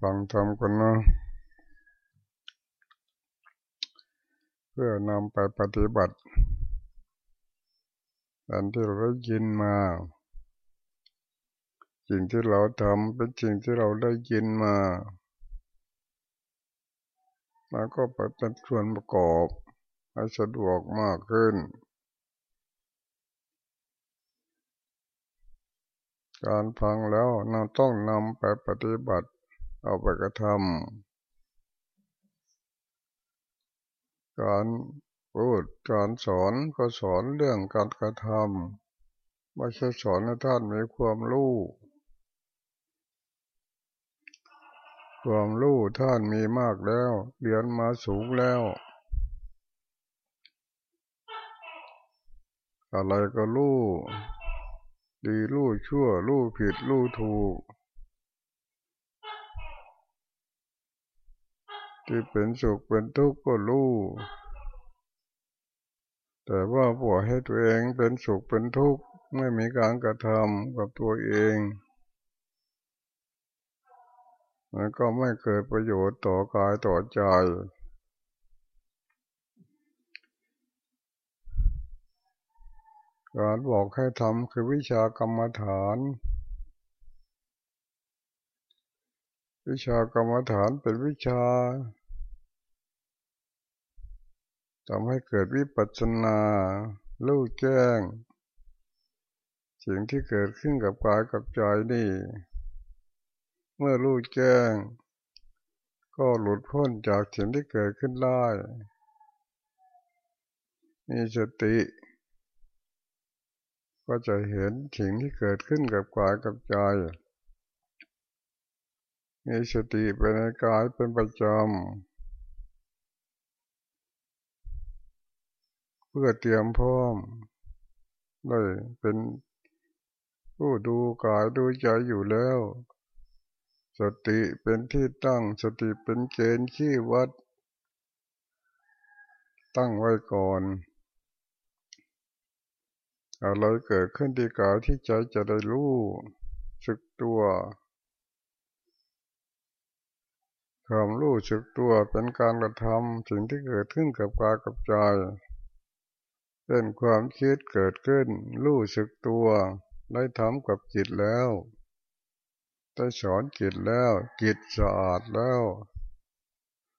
ฟังธรรมกันนะ เพื่อนำไปปฏิบัติอันที่เราได้ยินมา สิ่งที่เราทำเป็นสิ่งที่เราได้ยินมามันก็ไปเป็นส่วนประกอบให้สะดวกมากขึ้น การฟังแล้วเราต้องนำไปปฏิบัติ เอาไปกระทำการพูดการสอนก็สอนเรื่องการกระทำไม่ใช่สอนให้ท่านมีความรู้ความรู้ท่านมีมากแล้ว เรียนมาสูงแล้ว อะไรก็รู้ ดีรู้ชั่วรู้ผิดรู้ถูก ที่เป็นสุขเป็นทุกข์ก็รู้ แต่ว่าปล่อยให้ตัวเองเป็นสุขเป็นทุกข์ไม่มีการกระทำกับตัวเองมันก็ไม่เกิดประโยชน์ต่อกายต่อใจ การบอกให้ทำคือวิชากรรมฐาน วิชากรรมฐานเป็นวิชา ทำให้เกิดวิปัสสนาลู่แจ้ง สิ่งที่เกิดขึ้นกับกายกับใจนี่ เมื่อลู่แจ้ง ก็หลุดพ้นจากสิ่งที่เกิดขึ้นได้มีสติ ก็จะเห็นสิ่งที่เกิดขึ้นกับกายกับใจมีสติเป็นในกายเป็นประจำ เพื่อเตรียมพร้อมเลยเป็นผู้ดูกายดูใจอยู่แล้ว สติเป็นที่ตั้งสติเป็นเกณฑ์ขี้วัด ตั้งไว้ก่อนอะไรเกิดขึ้นที่กายที่ใจจะได้รู้สึกตัวความรู้สึกตัวเป็นการกระทำสิ่งที่เกิดขึ้นกับกายกับใจ เป็นความคิดเกิดขึ้น รู้สึกตัวได้ทำกับจิตแล้วได้สอนจิตแล้ว จิตสะอาดแล้ว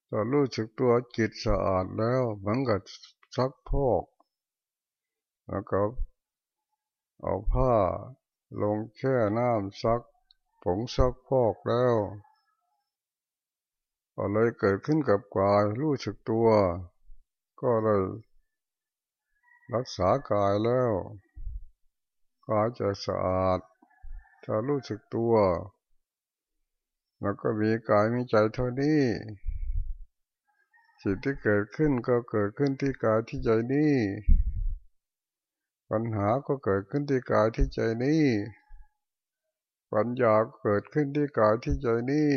ตอนรู้สึกตัวจิตสะอาดแล้วเหมือนกับซักพอกแล้วก็เอาผ้าลงแช่น้ำซัก ผงซักพอกแล้วก็เลยเกิดขึ้นกับกายรู้สึกตัว ก็เลย รักษากายแล้วกายจะสะอาดจะรู้สึกตัว แล้วก็มีกายมีใจเท่านี้สิ่งที่เกิดขึ้นก็เกิดขึ้นที่กายที่ใจนี้ปัญหาก็เกิดขึ้นที่กายที่ใจนี้ปัญญาเกิดขึ้นที่กายที่ใจนี้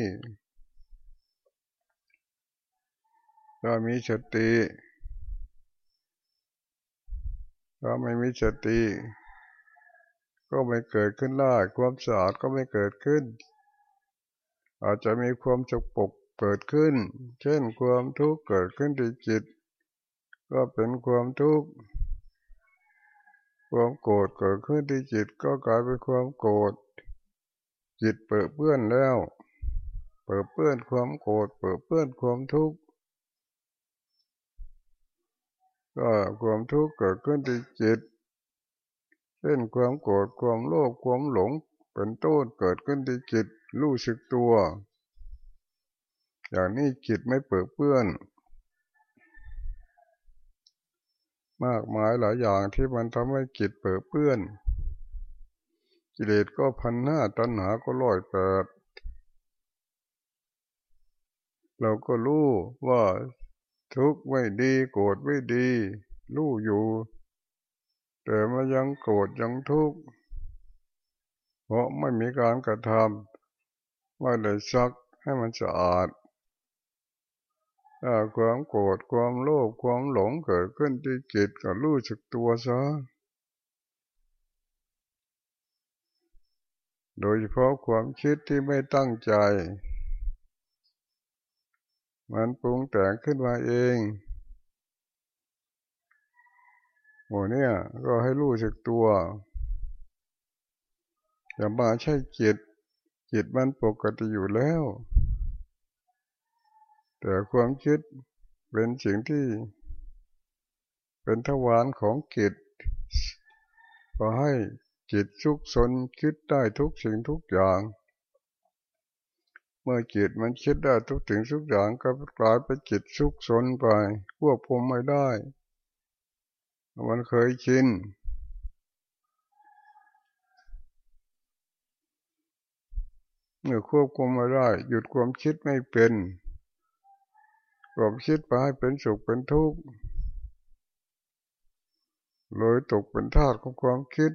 ถ้ามีสติ ถ้าไม่มีสติก็ไม่เกิดขึ้นได้ความสะอาดก็ไม่เกิดขึ้น อาจจะมีความจกปกเกิดขึ้น เช่นความทุกข์เกิดขึ้นที่จิต ก็เป็นความทุกข์ความโกรธเกิดขึ้นที่จิตก็กลายเป็นความโกรธจิตเปิดเปื้อนแล้ว เปิดเปื้อนความโกรธเปิดเปื้อนความทุกข์ ก็ความทุกข์เกิดขึ้นที่จิตเช่นความโกรธความโลภความหลงเป็นต้นเกิดขึ้นที่จิตรู้สึกตัว อย่างนี้จิตไม่เปิดเปื้อน มากมายหลายอย่างที่มันทำให้จิตเปิดเปื้อน กิเลสก็พันห้าตัณหาก็ร้อยแปดเราก็รู้ว่า ทุกข์ไม่ดีโกรธไม่ดีรู้อยู่ แต่มันยังโกรธยังทุกข์เพราะไม่มีการกระทำไม่ได้ซักให้มันสะอาดความโกรธความโลภความหลงเกิดขึ้นที่จิตก็รู้สึกตัวซะโดยเฉพาะความคิดที่ไม่ตั้งใจ มันปรุงแต่งขึ้นมาเองโมเนี่ยก็ให้รู้สึกตัวอย่ามาใช่จิตจิตมันปกติอยู่แล้ว แต่ความคิดเป็นสิ่งที่ เป็นทวารของจิตก็ให้จิตสุกสนคิดได้ทุกสิ่งทุกอย่าง เมื่อจิตมันคิดได้ทุกสิ่งทุกอย่างก็กลายเป็นจิตสุกสนไปควบคุมไม่ได้ มันเคยชินเมื่อควบคุมไม่ได้ หยุดความคิดไม่เป็นความคิดไปให้เป็นสุขเป็นทุกข์เลยตกเป็นทาสของความคิด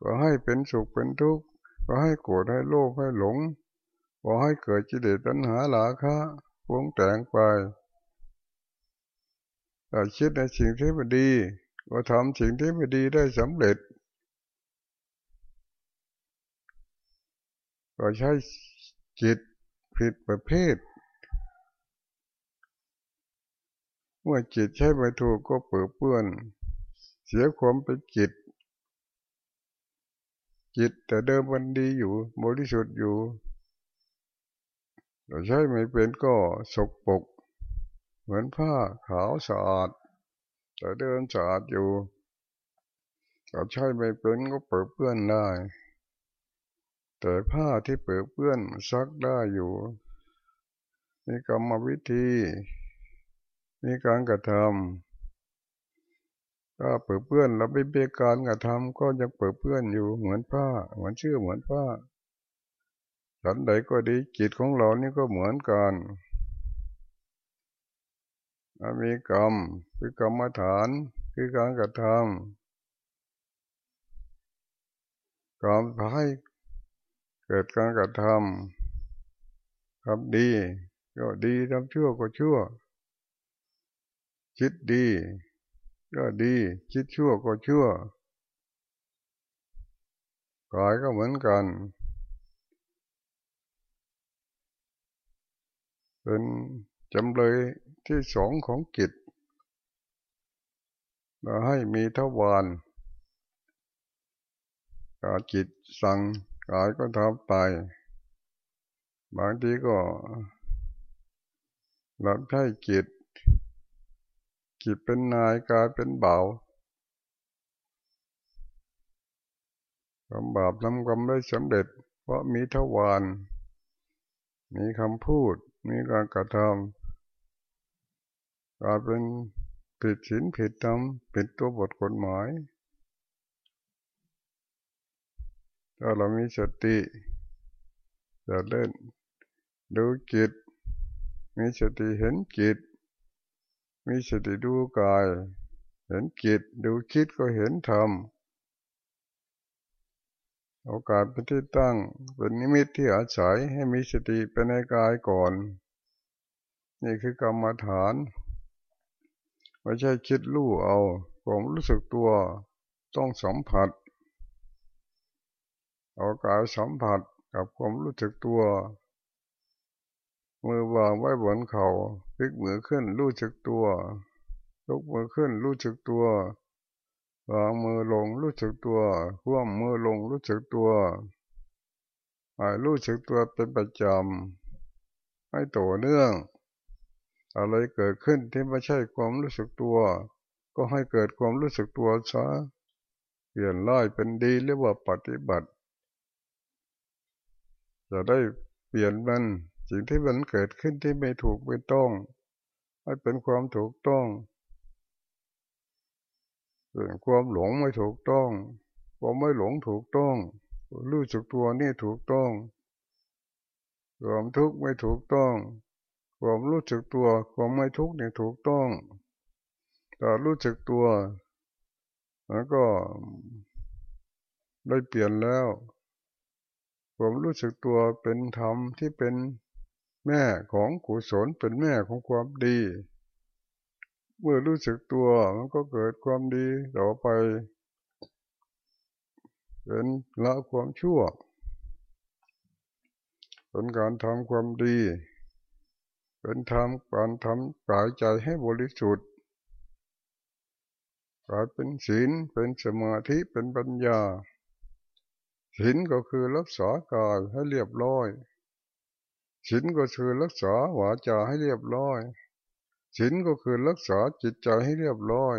ก็ให้เป็นสุขเป็นทุกข์ ก็ให้โกรธให้โลภให้หลงก็ให้เกิดจิตเดตัณหาหลาคะวงแต่งไปแต่คิดในสิ่งที่ไม่ดี ก็ทำสิ่งที่ไม่ดีได้สำเร็จ ก็ใช้จิตผิดประเภท เมื่อจิตใช้ไปถูกก็เปื้อเปื้อน เสียความเป็นจิต จิตแต่เดิมมันดีอยู่บริสุทธิ์อยู่เราใช้ไม่เป็นก็สกปรกเหมือนผ้าขาวสะอาด แต่เดินสะอาดอยู่เราใช้ไม่เป็นก็เปื้อเปื้อนได้ แต่ผ้าที่เปื้อเปื้อนซักได้อยู่มีกรรมวิธี มีการกระทำ ถ้าเปื้อเปื้อนแล้วไม่เบียการกระทำก็ยังเปื้อเปื้อนอยู่เหมือนผ้า เหมือนเชื่อเหมือนผ้าฉันใดก็ดีจิตของเรานี่ก็เหมือนกันมีกรรมคือกรรมฐานคือการกระทำกรรมให้เกิดการกระทำทำดีก็ดีทำชั่วก็ชั่ว คิดดี ก็ดี คิดชั่วก็ชั่วกายก็เหมือนกัน เป็นจำเลยที่สองของจิตเราให้มีทวารจิตสั่งกายก็ทำไป บางทีก็หลับใช้จิต จิตเป็นนายกายเป็นเบาทำบาปทำกรรมได้สำเร็จ เพราะมีทวารมีคำพูด มีการกระทำกลายเป็นผิดศีลผิดธรรมผิดตัวบทกฎหมายถ้าเรามีสติจะเล่น ดูจิต มีสติเห็นจิต มีสติดูกาย เห็นจิตดูคิดก็เห็นธรรมโอกาสเป็นที่ตั้งเป็นนิมิตที่อาศัยให้มีสติเป็นในกายก่อน นี่คือกรรมฐานไม่ใช่คิดรู้เอาผมรู้สึกตัวต้องสัมผัสเอากายสัมผัสกับความรู้สึกตัว มือวางไว้บนเขา่า พลิกมือขึ้นรู้สึกตัวยกมือขึ้นรู้สึกตัววางมือลงรู้สึกตัวคว่ำมือลงรู้สึกตัวหายรู้สึกตัวเป็นประจำให้ต่อเนื่อง อะไรเกิดขึ้นที่ไม่ใช่ความรู้สึกตัว ก็ให้เกิดความรู้สึกตัวซะเปลี่ยนร้ายเป็นดีเรียกว่าปฏิบัติ จะได้เปลี่ยนมัน สิ่งที่มันเกิดขึ้นที่ไม่ถูกไม่ต้องให้เป็นความถูกต้องเป็นความหลงไม่ถูกต้องความไม่หลงถูกต้องรู้จักตัวนี่ถูกต้องความทุกข์ไม่ถูกต้องความรู้จักตัวความไม่ทุกข์นี่ถูกต้องแต่รู้จักตัวแล้วก็ได้เปลี่ยนแล้ว ความรู้สึกตัวเป็นธรรมที่เป็น แม่ของกุศลเป็นแม่ของความดี เมื่อรู้สึกตัวมันก็เกิดความดีต่อไป เป็นละความชั่ว เป็นการทำความดี เป็นธรรมการทำกายใจให้บริสุทธิ์กลายเป็นศีลเป็นสมาธิเป็นปัญญาศีลก็คือรักษากายให้เรียบร้อย ศีลก็คือรักษาวาจาให้เรียบร้อยศีลก็คือรักษาจิตใจให้เรียบร้อย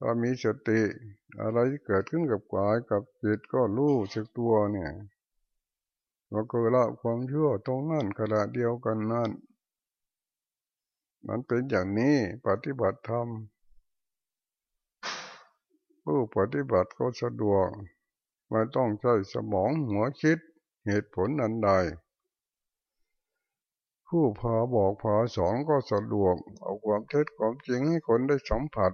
ถ้ามีสติ อะไรเกิดขึ้นกับกายกับจิตก็รู้สึกตัวเนี่ยเราก็ละความชั่วตรงนั้นขณะเดียวกันนั่นมันเป็นอย่างนี้ปฏิบัติธรรมผู้ปฏิบัติก็สะดวกไม่ต้องใช้สมองหัวคิด เหตุผลอันใด ผู้พาบอกพาสอนก็สะดวก เอาความเท็จความจริงให้คนได้สัมผัส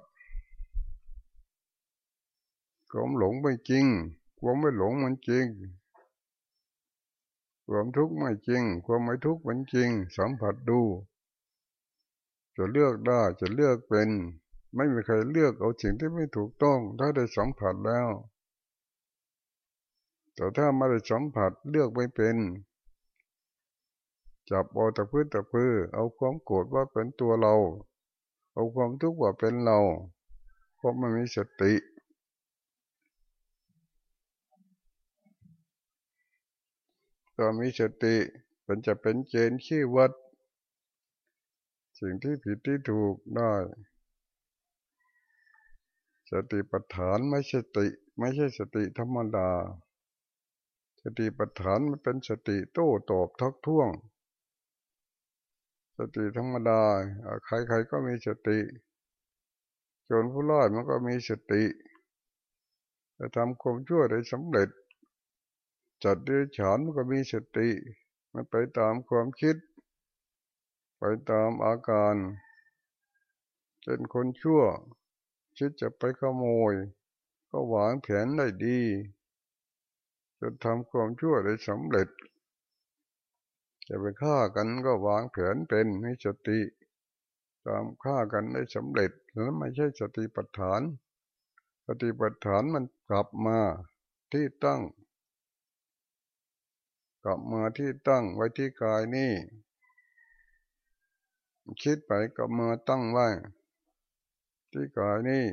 ความหลงไม่จริง ความไม่หลงมันจริง ความทุกข์ไม่จริง ความไม่ทุกข์มันจริง สัมผัสดู จะเลือกได้จะเลือกเป็น ไม่มีใครเลือกเอาสิ่งที่ไม่ถูกต้อง ถ้าได้สัมผัสแล้ว แต่ถ้าไม่ได้สัมผัสเลือกไม่เป็นจับเอาตะพื้นตะพื้นเอาความโกรธว่าเป็นตัวเรา เอาความทุกข์ว่าเป็นเรา เพราะมันมีสติก็มีสติมันจะเป็นเกณฑ์ขี้วัด สิ่งที่ผิดที่ถูกได้ สติปัฏฐานไม่ใช่สติ ไม่ใช่สติธรรมดา สติปัฏฐานมันเป็นสติโต้ตอบทักท้วง สติธรรมดาใครๆก็มีสติจนผู้ร้ายมันก็มีสติจะทำความชั่วได้สำเร็จ จัดเดรัจฉานมันก็มีสติ มันไปตามความคิด ไปตามอาการเป็นคนชั่ว คิดจะไปขโมย ก็วางแผนได้ดี จนทำความชั่วได้สำเร็จ จะไปฆ่ากันก็วางแผนเป็นให้สติ ตามฆ่ากันได้สำเร็จนั้นไม่ใช่สติปัฏฐาน สติปัฏฐานมันกลับมาที่ตั้ง กลับมาที่ตั้งไว้ที่กายนี่ คิดไปกลับมาตั้งไว้ ที่กายนี่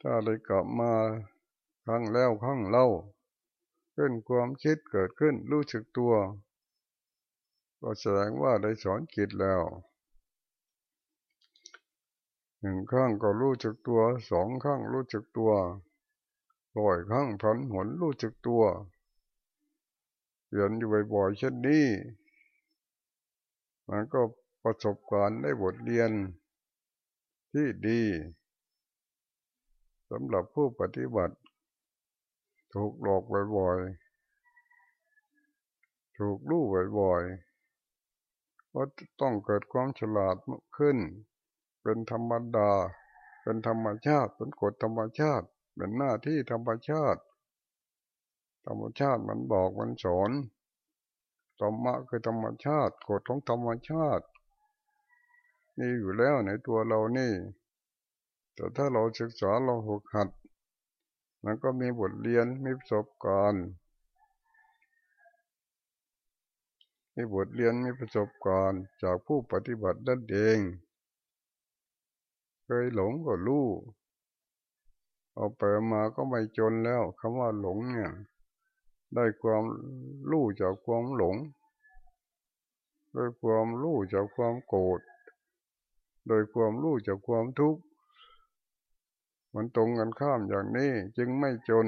ถ้าเลยกลับมา ครั้งแล้วครั้งเล่าขึ้นความคิดเกิดขึ้นรู้สึกตัว ก็แสดงว่าได้สอนจิตแล้วหนึ่งครั้งก็รู้จักตัวสองครั้งรู้จักตัวร้อยครั้งพันหนรู้จักตัวเรียนอยู่บ่อยๆเช่นนี้มันก็ประสบการณ์ได้บทเรียนที่ดีสำหรับผู้ปฏิบัติ ถูกหลอกบ่อยๆ ถูกลู่บ่อยๆว่าต้องเกิดความฉลาดขึ้น เป็นธรรมดา เป็นธรรมชาติ เป็นกฎธรรมชาติ เป็นหน้าที่ธรรมชาติ ธรรมชาติมันบอกมันสอนธรรมะคือธรรมชาติกฎของธรรมชาตินี่อยู่แล้วในตัวเรานี่ แต่ถ้าเราศึกษาเราหกหัด มันก็มีบทเรียนมีประสบการณ์มีบทเรียนมีประสบการณ์จากผู้ปฏิบัติด้านเอง เคยหลงก็รู้เอาไปมาก็ไม่จนแล้วคำว่าหลงเนี่ย ได้ความรู้จากความหลงโดยความรู้จากความโกรธโดยความรู้จากความทุกข์ มันตรงกันข้ามอย่างนี้จึงไม่จน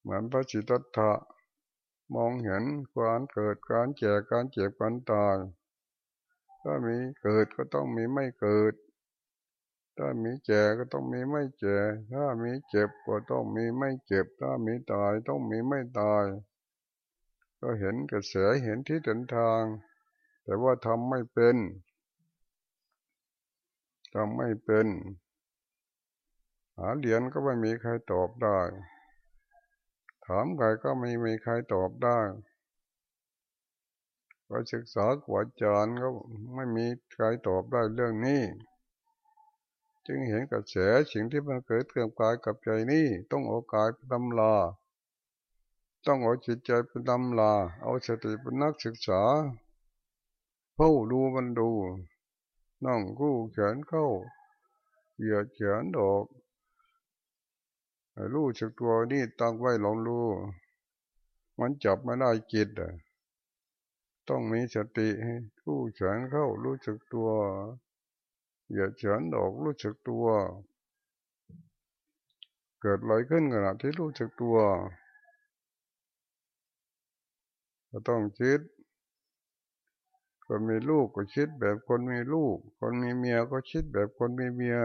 เหมือนพระจิตตะมองเห็นความเกิดการแก่การเจ็บการตายถ้ามีเกิดก็ต้องมีไม่เกิด ถ้ามีแก่ก็ต้องมีไม่แก่ถ้ามีเจ็บก็ต้องมีไม่เจ็บ ถ้ามีตายต้องมีไม่ตาย ก็เห็นกระแสเห็นที่เดินทาง แต่ว่าทำไม่เป็นทำไม่เป็น หาเหรียญก็ไม่มีใครตอบได้ ถามใครก็ไม่มีใครตอบได้ก็ศึกษากวาจารย์ก็ไม่มีใครตอบได้เรื่องนี้ จึงเห็นกระแสสิ่งที่มันเกิดเกิดกายกับใจนี่ต้องเอากายไปตำลา ต้องเอาจิตใจเป็นตำลา เอาสติเป็นนักศึกษาเฝ้าดูมันดูนั่งกู้แขนเข้าเหยียดแขนออก รู้จักตัวนี่ตั้งไว้ลองรู้ มันจับไม่ได้จิตอะต้องมีสติให้กู้แขนเข้ารู้จักตัวเหยียดแขนออกรู้จักตัว เกิดลอยขึ้นขณะที่รู้จักตัวก็ต้องคิด คนมีลูกก็คิดแบบคนมีลูก คนมีเมียก็คิดแบบคนมีเมีย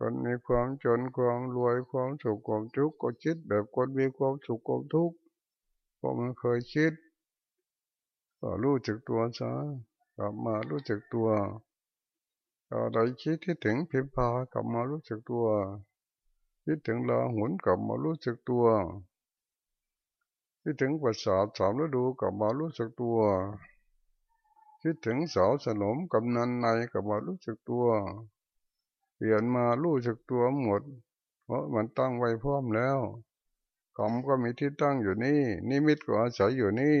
คนมีความจนความรวยความสุขความทุกข์ก็คิดแบบคนมีความสุขความทุกข์เพราะมันเคยคิดก็รู้จักตัวซะกลับมารู้จักตัวอะไรคิดที่ถึงพิมพากลับมารู้จักตัว คิดถึงลาหุนกลับมารู้จักตัวคิดถึงประสาทสามฤดูกลับมารู้จักตัว คิดถึงสาวสนมกำนันในกับมารู้สึกตัว เปลี่ยนมารู้สึกตัวหมด เพราะมันตั้งไว้พร้อมแล้วกรรมก็มีที่ตั้งอยู่นี่ นิมิตก็อาศัยอยู่นี่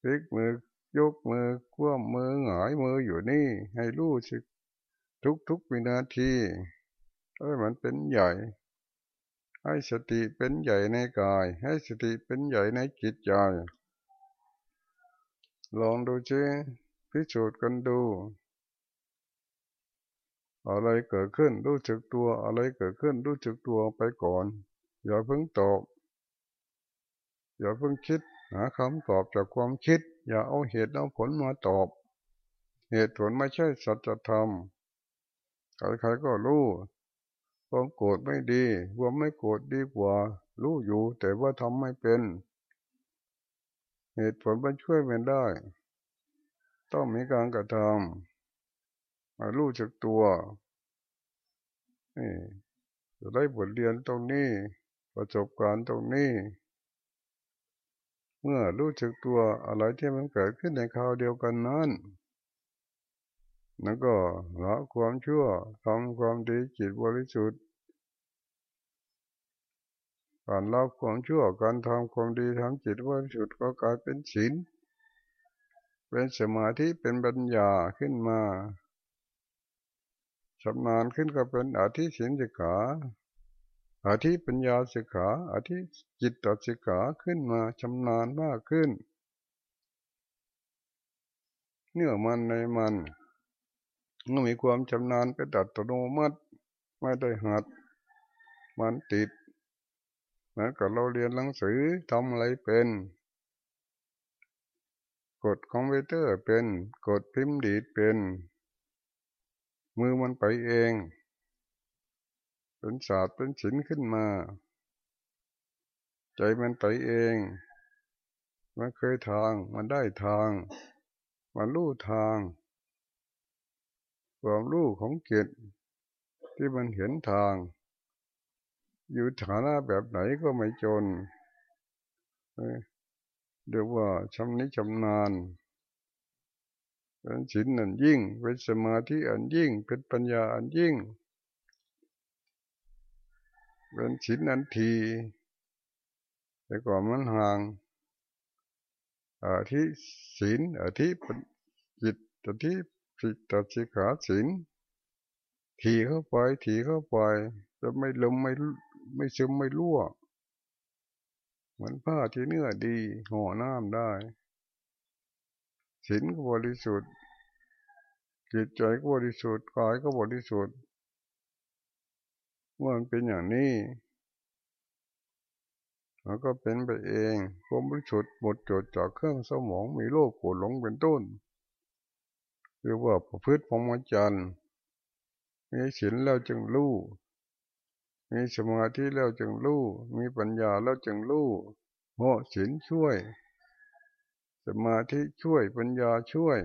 พลิกมือยกมือคว่ำมือหงายมืออยู่นี่ ให้รู้สึกทุกทุกวินาทีเอ้ยมันเป็นใหญ่ ให้สติเป็นใหญ่ในกาย ให้สติเป็นใหญ่ในจิตใจ ลองดูเจพิสูจน์กันดู อะไรเกิดขึ้นรู้จักตัวอะไรเกิดขึ้นรู้จักตัวไปก่อน อย่าเพิ่งตอบอย่าเพิ่งคิดหาคำตอบจากความคิด อย่าเอาเหตุเอาผลมาตอบ เหตุผลไม่ใช่สัจธรรมใครๆก็รู้ความโกรธไม่ดีความไม่โกรธดีกว่า รู้อยู่ แต่ว่าทำไม่เป็น เหตุผลมันช่วยมันได้ ต้องมีการกระทำ มารู้จักตัวนี่จะได้บทเรียนตรงนี้ ประสบการณ์ตรงนี้ เมื่อรู้จักตัวอะไรที่มันเกิดขึ้นในคราวเดียวกันนั้นนั่นก็ละความชั่วทำความดีจิตบริสุทธิ์การละความชั่วการทำความดีทำจิตบริสุทธิ์ก็กลายเป็นศีลเป็นสมาธิเป็นปัญญาขึ้นมา ชำนาญขึ้นก็เป็นอาทิศีลสิกขาอาทิปัญญาสิกขาอาทิจิตตสิกขาขึ้นมาชำนาญมากขึ้น เนื้อมันในมันมื่อมีความชำนาญเป็นตัดตโนมัติไม่ได้หัด มันติดนะก็เราเรียนหนังสือทำอะไรเป็น กดคอมพิวเตอร์เป็น กดพิมพ์ดีดเป็น มือมันไปเอง เป็นศาสตร์เป็นศิลป์ขึ้นมา ใจมันไปเอง มันเคยทาง มันได้ทาง มันรู้ทาง ความรู้ของเกตที่มันเห็นทาง อยู่ฐานะแบบไหนก็ไม่จนเรียกว่าชำนิชำนาญ เป็นศีลอันยิ่ง เป็นสมาธิอันยิ่ง เป็นปัญญาอันยิ่ง เป็นศีลอันที แต่ก่อนมันห่างอาทิศีลอาทิจิตอาทิจิตตัดสิขาศีลทีเข้าไปทีเข้าไปจะไม่ลมไม่ไม่ซึมไม่รั่วเหมือนผ้าที่เนื้อดีห่อน้ำได้ ศีลก็บริสุทธิ์จิตใจก็บริสุทธิ์กายก็บริสุทธิ์เมื่อมันเป็นอย่างนี้มันก็เป็นไปเองความบริสุทธิ์หมดจดจากเครื่องสมองมีโรคปวดหลงเป็นต้นเรียกว่าประพฤติพรหมจรรย์มีศีลแล้วจึงรู้มีสมาธิแล้วจึงรู้มีปัญญาแล้วจึงรู้เพราะศีลช่วย สมาธิช่วยปัญญาช่วย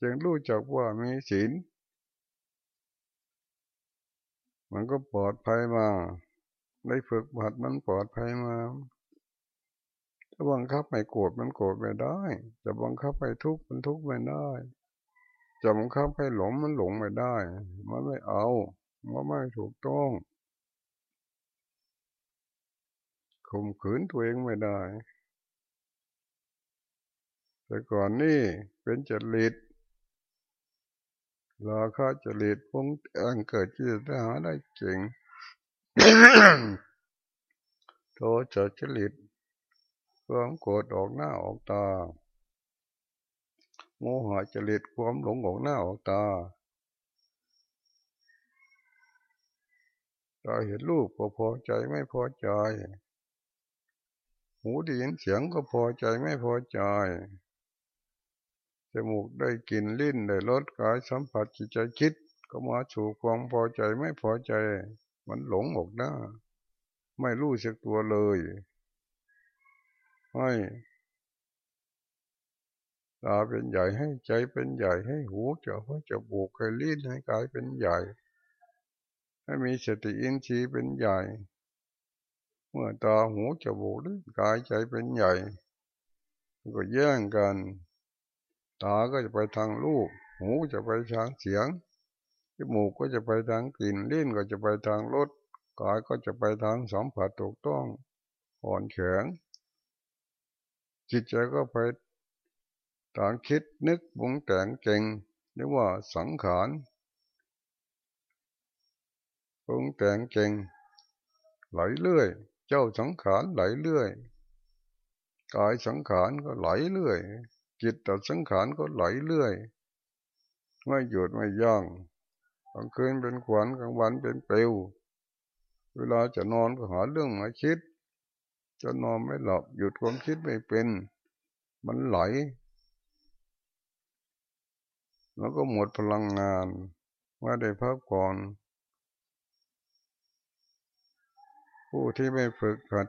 จึงรู้จักว่ามีศีลมันก็ปลอดภัยมา ได้ฝึกบัดมันปลอดภัยมาถ้าบังคับไม่โกรธมันโกรธไม่ได้จะบังคับให้ทุกข์มันทุกข์ไม่ได้จะบังคับให้หลงมันหลงไม่ได้ มันไม่เอามันไม่ถูกต้องข่มขืนตัวเองไม่ได้ แต่ก่อนนี่เป็นจริตราคาจริตพงอังเกิดที่จะหาได้เก่งโทจะจริตความโกรธออกหน้าออกตา โมหะจริตความหลงออกหน้าออกตาตาเห็นรูปก็พอใจไม่พอใจ หูได้ยินเสียงก็พอใจไม่พอใจ จมูกได้กลิ่นลิ้นได้รสกายสัมผัสจิตใจคิด ก็มาสู่ความพอใจไม่พอใจ มันหลงออกหน้า ไม่รู้สึกตัวเลยให้ตาเป็นใหญ่ให้ใจเป็นใหญ่ให้หูจะให้จะบุกให้ลิ้นให้กายเป็นใหญ่ ให้มีสติอินทรีย์เป็นใหญ่ เมื่อตาหูจมูกลิ้นกายใจเป็นใหญ่ ก็แย่งกัน ตาก็จะไปทางรูป หูจะไปทางเสียงจมูกก็จะไปทางกลิ่นลิ้นก็จะไปทางรสกายก็จะไปทางสัมผัสถูกต้องอ่อนแข็งจิตใจก็ไปทางคิดนึกบุงแต่งเก่งเรียกว่าสังขารปรุงแต่งเก่งไหลเรื่อย เจ้าสังขารไหลเรื่อยกายสังขารก็ไหลเรื่อย จิตตัดสังขารก็ไหลเรื่อย ไม่หยุดไม่ย่างกลางคืนเป็นขวัญกลางวันเป็นเปลว เวลาจะนอนก็หาเรื่องมาคิด จะนอนไม่หลับหยุดความคิดไม่เป็น มันไหล แล้วก็หมดพลังงานว่าได้พักผ่อนผู้ที่ไม่ฝึกหัด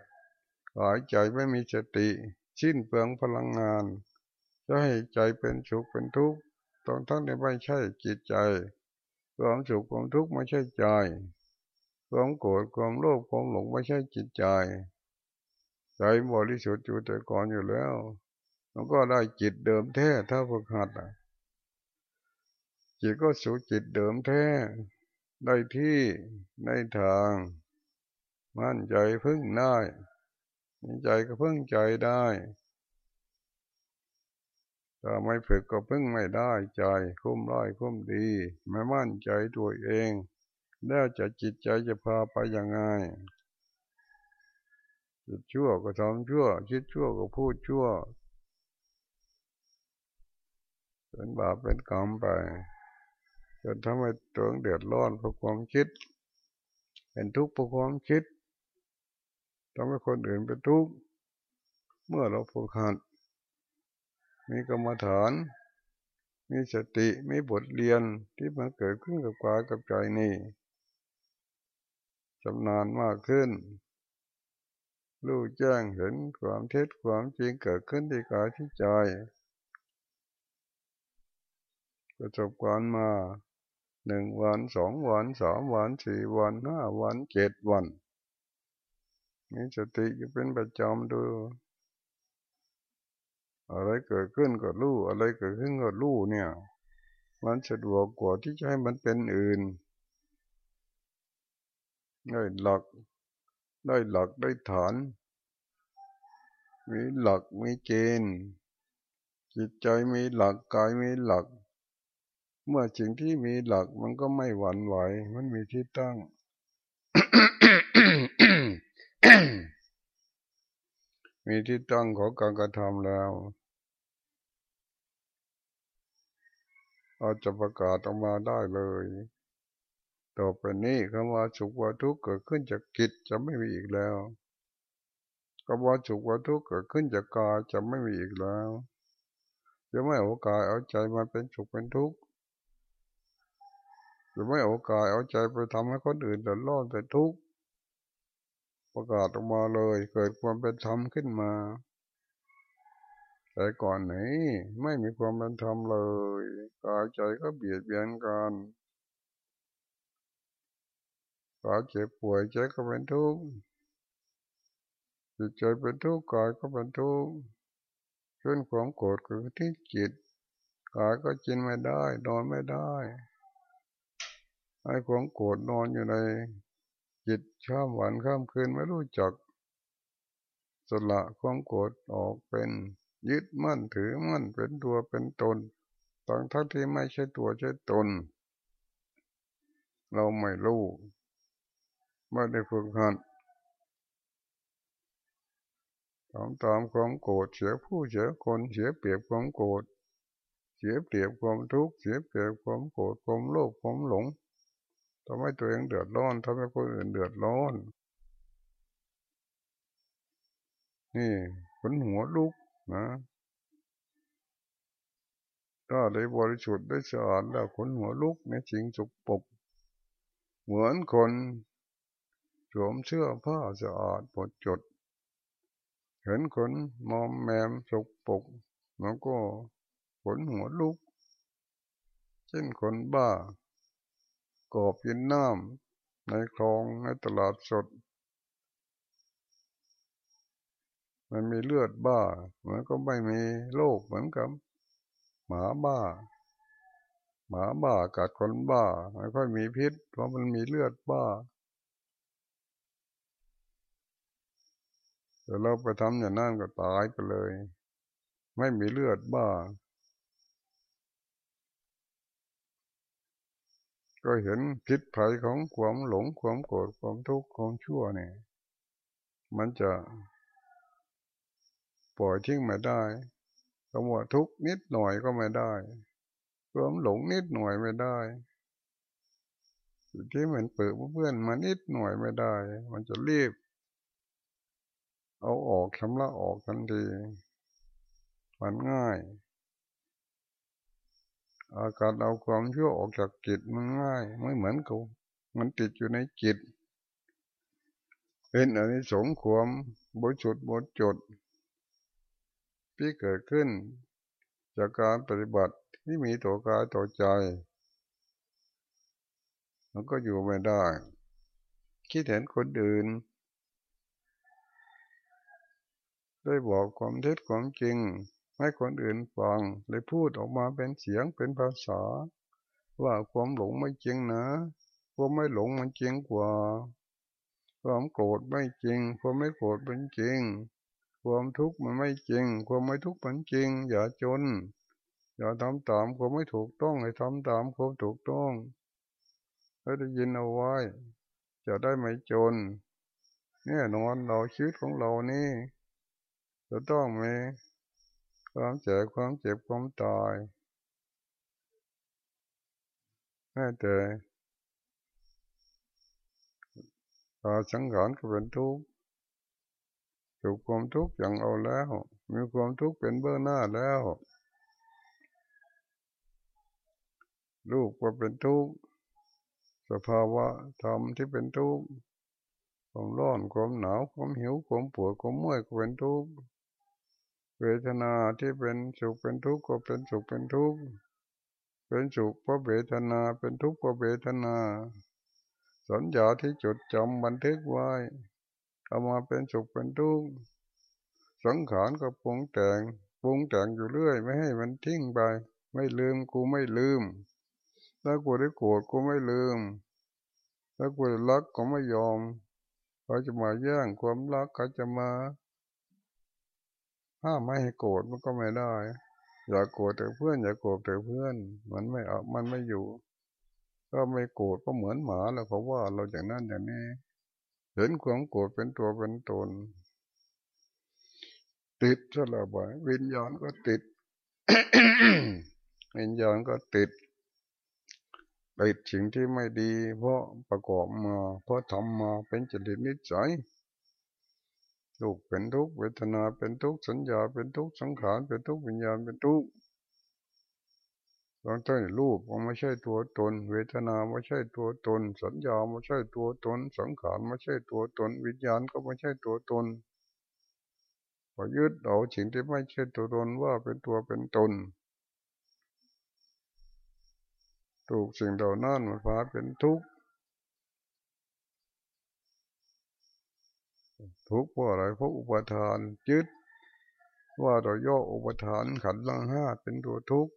หายใจไม่มีสติ ชิ้นเปลืองพลังงาน จะให้ใจเป็นสุขเป็นทุกข์ตอนทั้งในไม่ใช่จิตใจ ความสุขความทุกข์ไม่ใช่ใจความโกรธความโลภความหลงไม่ใช่จิตใจ ใจบริสุทธิ์อยู่แต่ก่อนอยู่แล้วมันก็ได้จิตเดิมแท้ถ้าฝึกหัดจิตก็สู่จิตเดิมแท้ได้ที่ในทาง มั่นใจพึ่งได้ใจก็พึ่งใจได้ ถ้าไม่ฝึกก็พึ่งไม่ได้ใจคุ้มร้อยคุ้มดี ไม่มั่นใจตัวเอง แล้วจะจิตใจจะพาไปยังไงคิดชั่วก็ทำชั่ว คิดชั่วก็พูดชั่วเป็นบาปเป็นกรรมไปจนทำให้ตัวเดือดร้อนเพราะความคิด เป็นทุกข์เพราะความคิดทำให้คนอื่นเป็นทุกข์เมื่อเราฝึกหัด มีกรรมฐาน มีสติ มีบทเรียนที่มันเกิดขึ้นกับกายกับใจนี่จำนานมากขึ้น รู้แจ้งเห็นความเท็จความจริงเกิดขึ้นที่กายที่ใจประสบการณ์มาหนึ่งวันสองวันสามวันสี่วันห้าวันเจ็ดวันมีสติอยู่เป็นประจำดู อะไรเกิดขึ้นก็รู้อะไรเกิดขึ้นก็รู้เนี่ย มันสะดวกกว่าที่จะให้มันเป็นอื่นได้หลักได้หลักได้ฐาน มีหลักมีเกณฑ์จิตใจมีหลักกายมีหลัก เมื่อสิ่งที่มีหลักมันก็ไม่หวั่นไหว มันมีที่ตั้ง มีที่ตั้งของการกระทำแล้วเราจะประกาศออกมาได้เลยต่อไปนี้คำว่าสุขว่าทุกข์เกิดขึ้นจากกิจจะไม่มีอีกแล้วคำว่าสุขว่าทุกข์เกิดขึ้นจากกายจะไม่มีอีกแล้ว จะไม่เอากายเอาใจมาเป็นสุขเป็นทุกข์จะไม่เอากายเอาใจไปทำให้คนอื่นเดือดร้อนเป็นทุกข์ ประกาศออกมาเลย เกิดความเป็นธรรมขึ้นมา แต่ก่อนไหนไม่มีความเป็นธรรมเลยกายใจก็เบียดเบียนกันกายเจ็บป่วยใจก็เป็นทุกข์จิตใจเป็นทุกข์กายก็เป็นทุกข์ขึ้นความโกรธคือที่จิตกายก็กินไม่ได้ นอนไม่ได้ ให้ความโกรธนอนอยู่ใน จิตข้ามวันข้ามคืนไม่รู้จัก สละความโกรธออกเป็นยึดมั่นถือมั่นเป็นตัวเป็นตนตั้งทั้งที่ไม่ใช่ตัวใช่ตน เราไม่รู้ไม่ได้ฝึกหัดทำตามความโกรธเสียผู้เสียคนเสียเปรียบความโกรธเสียเปรียบความทุกข์เสียเปรียบความโกรธความโลภความหลง ทำให้ตัวเองเดือดร้อนทำให้คนอื่นเดือดร้อน นี่ขนหัวลุกนะถ้าได้บริสุทธิ์ได้สะอาดแล้วขนหัวลุกในสิ่งสุกปก เหมือนคนสวมเสื้อผ้าสะอาดหมดจด เห็นคนมอมแมมสุกปกแล้วก็ขนหัวลุก เช่นคนบ้า กอบยินน้ำในคลองในตลาดสด มันมีเลือดบ้ามันก็ไม่มีโรคเหมือนกับหมาบ้า หมาบ้ากัดคนบ้าไม่ค่อยมีพิษ เพราะมันมีเลือดบ้าแต่เราไปทำอย่างนั้นก็ตายไปเลย ไม่มีเลือดบ้า ก็เห็นพิษภัยของความหลงความโกรธความทุกข์ความชั่วเนี่ย มันจะปล่อยทิ้งไม่ได้คำว่าทุกข์นิดหน่อยก็ไม่ได้ความหลงนิดหน่อยไม่ได้ที่เหมือนเปิดเพื่อนมานิดหน่อยไม่ได้ มันจะรีบ เอาออกชำระออกทันที มันง่าย อาการเอาความชั่วออกจากจิตมันง่าย ไม่เหมือนกูมันติดอยู่ในจิต เป็นอันนี้สงความบริสุทธิ์บริจดที่เกิดขึ้น จากการปฏิบัติที่มีตัวกายตัวใจมันก็อยู่ไม่ได้ คิดเห็นคนอื่น ได้บอกความเท็จความจริง ให้คนอื่นฟังเลยพูดออกมาเป็นเสียงเป็นภาษา ว่าความหลงไม่จริงนะความไม่หลงมันจริงกว่า ความโกรธไม่จริง ความไม่โกรธเป็นจริง ความทุกข์มันไม่จริง ความไม่ทุกข์มันจริง อย่าจน อย่าทำตามความไม่ถูกต้องให้ทำตามความถูกต้องให้ได้ยินเอาไว้ จะได้ไม่จนแน่นอนเราชีวิตของเรานี่จะต้องมี ความเจ็บความเจ็บความตายแม้แต่ตาสังขารก็เป็นทุกข์ถูกความทุกข์อย่างเอาแล้ว มีความทุกข์เป็นเบื้องหน้าแล้วลูกก็เป็นทุกข์สภาวะธรรมที่เป็นทุกข์ความร้อนความหนาวความหิวความปวดความเมื่อยก็เป็นทุกข์ เวทนาที่เป็นสุขเป็นทุกข์ก็เป็นสุขเป็นทุกข์เป็นสุขเพราะเวทนาเป็นทุกข์เพราะเวทนา สัญญาที่จดจำบันทึกไว้เอามาเป็นสุขเป็นทุกข์สังขารก็ปรุงแต่งปรุงแต่งอยู่เรื่อย ไม่ให้มันทิ้งไป ไม่ลืมกูไม่ลืม ถ้ากูได้โกรธกูไม่ลืม ถ้ากูได้รักก็ไม่ยอมเขาจะมาแย่งความรักเขาจะมา ห้ามไม่ให้โกรธมันก็ไม่ได้ อย่าโกรธแต่เพื่อน อย่าโกรธแต่เพื่อน มันไม่เอามันไม่อยู่ ก็ไม่โกรธก็เหมือนหมาแล้วเขาว่าเราอย่างนั้นอย่างนี้ เห็นความโกรธเป็นตัวเป็นตน ติดสลับไปวิญญาณก็ติดวิญญาณก็ติดติดสิ่งที่ไม่ดี เพราะประกอบมา เพราะทำมาเป็นจริตนิสัย ลูกเป็นทุกเวทนาเป็นทุกสัญญาเป็นทุกสังขารเป็นทุกวิญญาณเป็นทุกข์บางท่านรูปมันไม่ใช่ตัวตน เวทนาไม่ใช่ตัวตน สัญญาไม่ใช่ตัวตน สังขารไม่ใช่ตัวตน วิญญาณก็ไม่ใช่ตัวตนพอยึดเอาสิ่งที่ไม่ใช่ตัวตนว่าเป็นตัวเป็นตน ถูกสิ่งเหล่านั้นมันพาเป็นทุกข์ ทุกข์เพราะอะไรเพราะอุปทานยึด ว่าเราย่ออุปทานขันธ์ลังห้าเป็นตัวทุกข์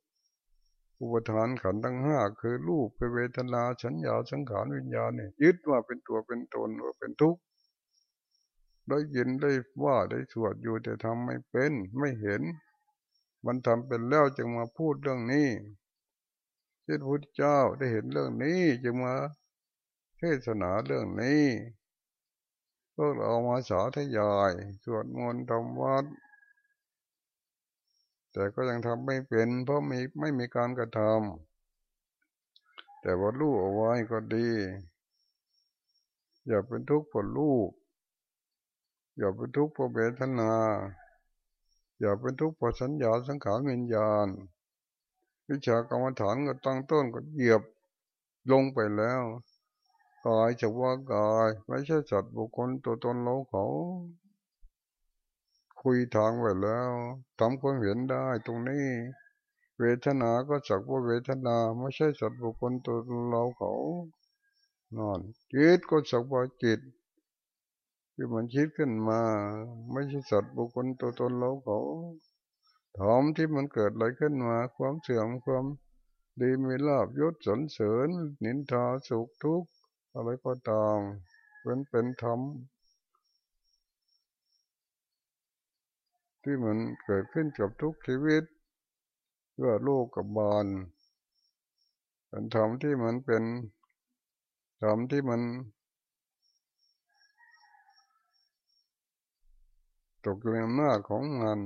อุปทานขันธ์ทั้งห้าคือรูปคือเวทนาสัญญาสังขารวิญญาณเนี่ยยึดว่าเป็นตัวเป็นตนว่าเป็นทุกข์ได้ยินได้ว่าได้สวดอยู่แต่ทำไม่เป็นไม่เห็น มันทำเป็นแล้วจึงมาพูดเรื่องนี้ที่พระพุทธเจ้าได้เห็นเรื่องนี้จึงมาเทศนาเรื่องนี้ พวกเรามาสาธยายสวดมนต์ทำวัด แต่ก็ยังทำไม่เป็น เพราะมีไม่มีการกระทำแต่ว่าลูกเอาไว้ก็ดี อย่าเป็นทุกข์ผลลูก อย่าเป็นทุกข์เพราะเวทนา อย่าเป็นทุกข์เพราะสัญญาสังขารวิญญาณ วิชากรรมฐานก็ตั้งต้นก็เหยียบลงไปแล้ว กายจะว่ากายไม่ใช่สัตว์บุคคลตัวตนเราเขา คุยทางไว้แล้วทำความเห็นได้ตรงนี้ เวทนาก็สักว่าเวทนาไม่ใช่สัตว์บุคคลตัวตนเราเขานอนจิตก็สักว่าจิตที่มันคิดขึ้นมา ไม่ใช่สัตว์บุคคลตัวตนเราเขาถามที่มันเกิดอะไรขึ้นมา ความเสื่อมความดีมีลาบยศสนเสริญนินทาสุขทุกข์ อะไรก็ตามเป็นเป็นธรรมที่มันเกิดขึ้นกับทุกชีวิตเพื่อโลกกับบาลเป็นธรรมที่มันเป็นธรรมที่มันตกอยู่ในอำนาจของมัน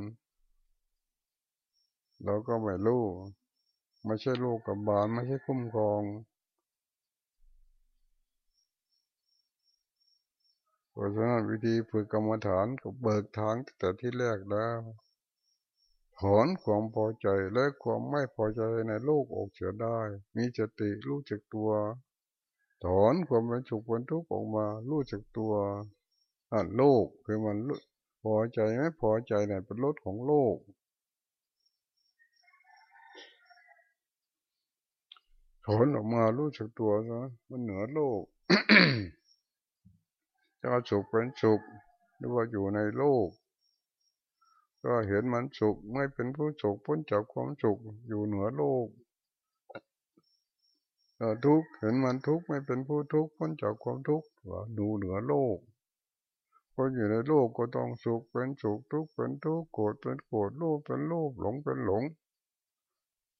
เราก็ไม่รู้ ไม่ใช่ลูกกับบาลไม่ใช่คุ้มครอง เพราะฉะนั้นวิธีฝึกกรรมฐานก็เบิกทางแต่ที่แรกแล้วถอนความพอใจและความไม่พอใจในโลกออกเสียได้ มีสติรู้จักตัวถอนความเป็นสุขเป็นทุกข์ออกมารู้จักตัวอ่าโลกคือมันพอใจไม่พอใจเนี่ยเป็นรสของโลก ถอนออกมารู้จักตัวซะมันเหนือโลก จะสุขเป็นสุขหรือว่าอยู่ในโลก ก็เห็นมันสุขไม่เป็นผู้สุขพ้นจากความสุขอยู่เหนือโลกทุกข์เห็นมันทุกข์ไม่เป็นผู้ทุกข์พ้นจากความทุกข์ว่าดูเหนือโลกคนอยู่ในโลกก็ต้องสุขเป็นสุขทุกข์เป็นทุกข์โกรธเป็นโกรธโลภเป็นโลภหลงเป็นหลง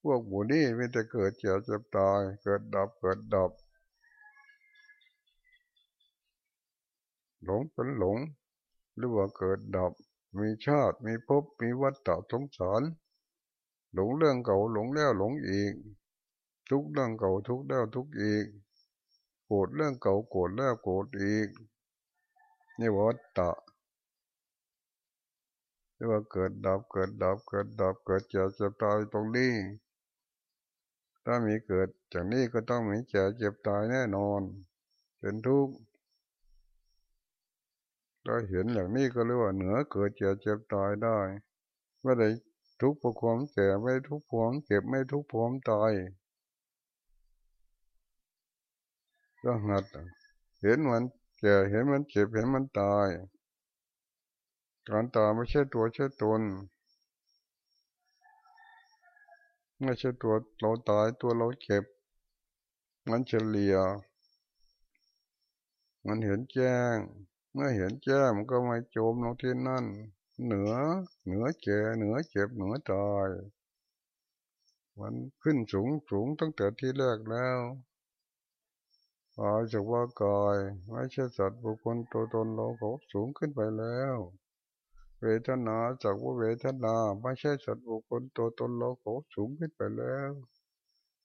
พวกหมู่นี้มีแต่เกิดเจ็บเจ็บตาย เกิดดับเกิดดับ หลงเป็นหลง หรือว่าเกิดดับ มีชาติ มีภพ มีวัฏฏะสงสาร หลงเรื่องเก่าหลงแล้วหลงอีก ทุกเรื่องเก่าทุกแล้วทุกอีก โกรธเรื่องเก่าโกรธแล้วโกรธอีก นี่วัฏฏะเรียกว่าเกิดดับเกิดดับเกิดดับเกิดเจ็บเจ็บตายตรงนี้ถ้ามีเกิดจากนี้ก็ต้องมีเจ็บเจ็บตายแน่นอน เป็นทุกข์ เราเห็นอย่างนี้ก็เรียกว่าเหนือเกิดเจ็บเจ็บตายได้ไม่ได้ทุกข์เพระความแก่ไม่ทุกข์ความเก็บไม่ทุกข์ความตายก็หัดเห็นมันแก่เห็นมันเจ็บเห็นมันตาย การตายไม่ใช่ตัวใช่ตนไม่ใช่ตัวเราตายตัวเราเจ็บ มันเฉลี่ย มันเห็นแจ้ง เมื่อเห็นแจ้งมันก็ไม่โจมลงที่นั่น เหนือ เหนือแก่เหนือเจ็บเหนือตายมันขึ้นสูงสูงตั้งแต่ที่แรกแล้วอายจากว่ากายไม่ใช่สัตว์บุคคลตัวตนเราเขาสูงขึ้นไปแล้ว เวทนาจากว่าเวทนาไม่ใช่สัตว์บุคคลตัวตนเราเขาสูงขึ้นไปแล้ว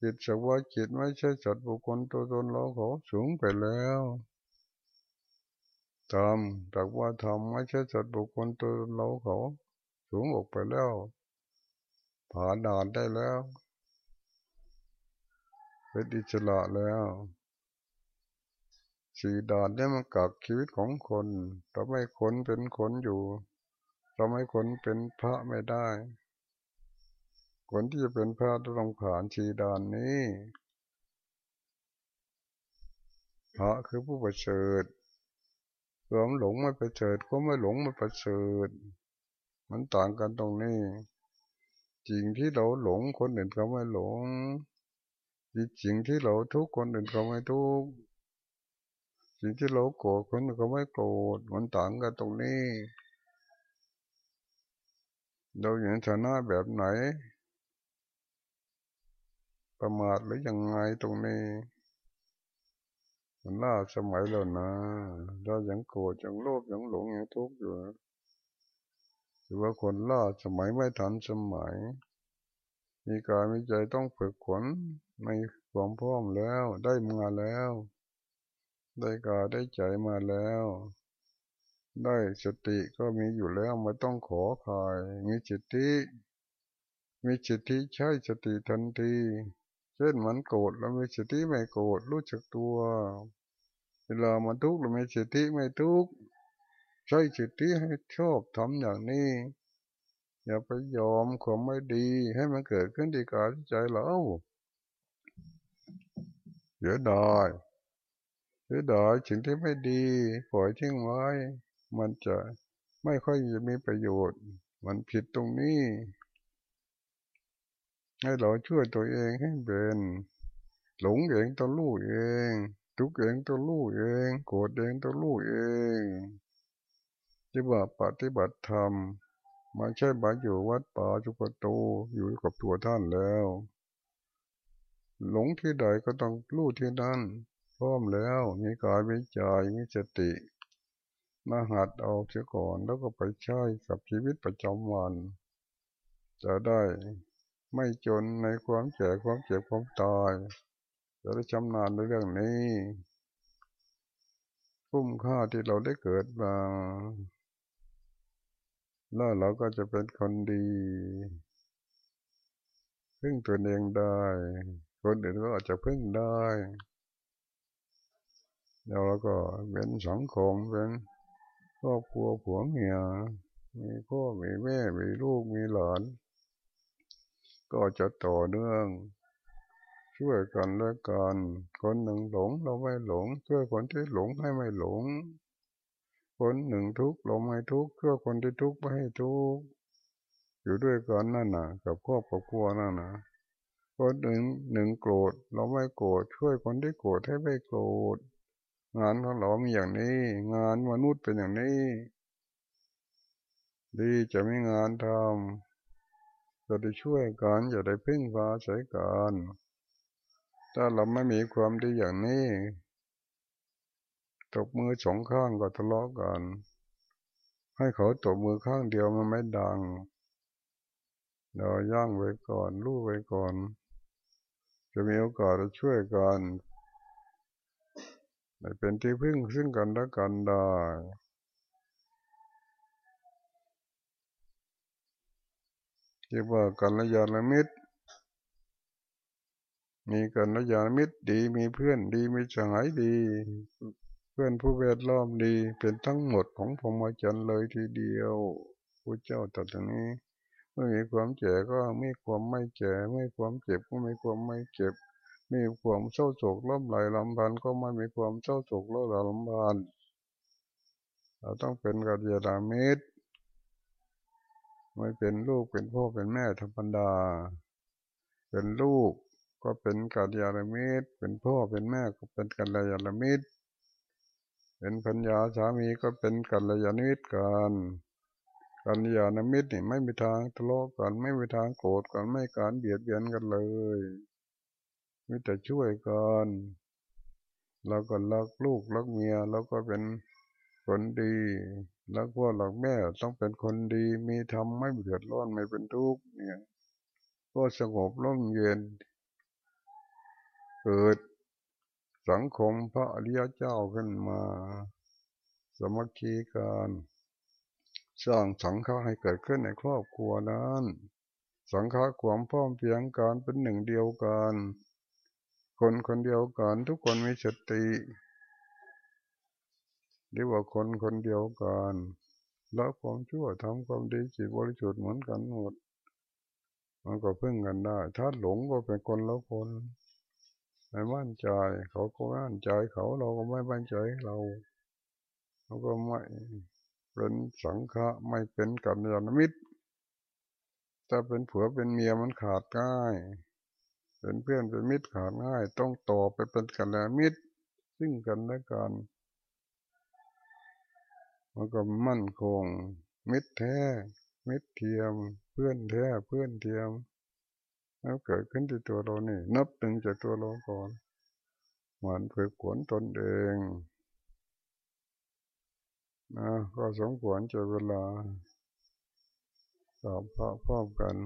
จิตจากว่าจิตไม่ใช่สัตว์บุคคลตัวตนเราเขาสูงไปแล้ว ธรรมจากว่าธรรมไม่ใช่สัตว์บุคคลตัวเราเขาสูงออกไปแล้วผ่านด่านได้แล้วเป็นอิสระแล้วสี่ด่านเนี่ยมันกับชีวิตของคนทำให้คนเป็นคนอยู่ทำให้คนเป็นพระไม่ได้ คนที่จะเป็นพระต้องผ่านสี่ด่านนี้ พระคือผู้ประเสริฐ ความหลงไม่ประเสริฐก็ไม่หลงไม่ประเสริฐมันต่างกันตรงนี้จริงที่เราหลงคนอื่นเขาไม่หลงจริงที่เราทุกคนอื่นเขาไม่ทุกสิ่งที่เราโกรธคนก็ไม่โกรธมันต่างกันตรงนี้ เราอยู่ในฐานะแบบไหน ประมาทหรือยังไงตรงนี้ มันล่าสมัยแล้วนะเรายังโกรธยังโลภยังหลงยังทุกข์อยู่หรือว่าคนล่าสมัยไม่ทันสมัย มีกายมีใจต้องฝึกขนในความพร้อมแล้วได้มาแล้ว ได้กายได้ใจมาแล้ว ได้สติก็มีอยู่แล้วไม่ต้องขอใครมีจิตที่มีจิตที่ใช้สติทันทีเช่นมันโกรธแล้วมีสติไม่โกรธรู้จักตัว เวลามันทุกข์เราไมีสติไม่ทุกข์ใช้สติให้ชอบทำอย่างนี้อย่าไปยอมความไม่ดีให้มันเกิดขึ้นที่กายใจเราเสียดายเสียดายสิ่งที่ไม่ดีปล่อยทิ้งไว้ มันจะไม่ค่อยจะมีประโยชน์ มันผิดตรงนี้ ให้เราช่วยตัวเองให้เป็น หลงเองต้องรู้เอง ทุกเองต้องรู้เองโกรธเองต้องรู้เองที่ว่าปฏิบัติธรรมมาใช่บาอยู่วัดป่าจุกโตอยู่กับตัวท่านแล้ว หลงที่ใดก็ต้องรู้ที่นั่นพร้อมแล้วมีกายมีใจมีสติมาหัดเอาเสียก่อนแล้วก็ไปใช้กับชีวิตประจำวัน จะได้ไม่จนในความแก่ความเจ็บความตาย จะได้ชำนาญในเรื่องนี้คุ้มค่าที่เราได้เกิดมาแล้วเราก็จะเป็นคนดี พึ่งตัวเองได้ คนอื่นก็อาจจะพึ่งได้แล้วเราก็เป็นสังคมเป็นครอบครัวผัวเมียมีพ่อมีแม่มีลูกมีหลาน ก็จะต่อเนื่อง ช่วยกันและกันคนหนึ่งหลงเราไม่หลง ช่วยคนที่หลงให้ไม่หลง คนหนึ่งทุกข์เราไม่ทุกข์เพื่อคนที่ทุกข์ไม่ให้ทุกข์อยู่ด้วยกันนั่นน่ะกับครอบครัวนั่นน่ะคนหนึ่งหนึ่งโกรธเราไม่โกรธช่วยคนที่โกรธให้ไม่โกรธงานของเรามีอย่างนี้ งานมนุษย์เป็นอย่างนี้ ดีจะมีงานทำจะได้ช่วยกันจะได้พึ่งพาใช้กัน ถ้าเราไม่มีความดีอย่างนี้ ตบมือสองข้างก็ทะเลาะกัน ให้เขาตบมือข้างเดียวมันไม่ดัง เราย่างไว้ก่อนรู้ไว้ก่อน จะมีโอกาสจะช่วยกันเป็นที่พึ่งซึ่งกันและกันได้เรียกว่ากัลยาละมิตร มีกันละยามิตรดีมีเพื่อนดีมีสหายดี เพื่อนผู้เวดล้อมดีเป็นทั้งหมดของพรหมจรรย์เลยทีเดียวพระเจ้าตรัสนี้เมื่อมีความเจ็บก็ไมีความไม่เจ็บไม่ความเจ็บก็ไมีความไม่เจ็บมีความเศร้าโศกล้มไหลลำพันก็ไม่มีความเศร้าโศกล้มไหลลำพันเราต้องเป็นกัลยาณมิตรไม่เป็นลูกเป็นพ่อเป็นแม่ธรรมดา เป็นลูก ก็เป็นกัลยาณมิตร เป็นพ่อเป็นแม่ก็เป็นกัลยาณมิตร เป็นพัญญาสามีก็เป็นกัลยาณมิตรกันกัลยาณมิตรนี่ไม่มีทางทะเลาะกันไม่มีทางโกรธกันไม่การเบียดเบียนกันเลยมีแต่ช่วยกันเราก็รักลูกรักเมียเราก็เป็นคนดีรักพ่อรักแม่ต้องเป็นคนดีมีธรรมไม่เดือดร้อนไม่เป็นทุกข์เนี่ย ก็สงบร่มเย็น เกิด สังคมพระอริยเจ้าขึ้นมา สมัคคีกันสร้างสังฆาให้เกิดขึ้นในครอบครัวนั้น สังฆาความพร้อมเพียงการเป็นหนึ่งเดียวกัน คนคนเดียวกันทุกคนมีสติเรียกว่าคนคนเดียวกันละความชั่วทำความดีจิตบริสุทธิ์เหมือนกันหมดมันก็พึ่งกันได้ ถ้าหลงก็เป็นคนละคน ไม่มั่นใจ เขาก็มั่นใจเขาเราก็ไม่มั่นใจเราเราก็ไม่เป็นสังฆะไม่เป็นกัลยาณมิตรถ้าเป็นผัวเป็นเมียมันขาดง่ายเป็นเพื่อนเป็นมิตรขาดง่าย ต้องต่อไปเป็นกัลยาณมิตร ซึ่งกันและกันมันก็มั่นคง มิตรแท้ มิตรเทียม เพื่อนแท้เพื่อนเทียม แล้วเกิดขึ้นที่ตัวเรานี่ นับตึงจากตัวเราก่อนเหมือนฝึกขวนตนเองนะก็สมควรจะเวลาตอบพร้อมกัน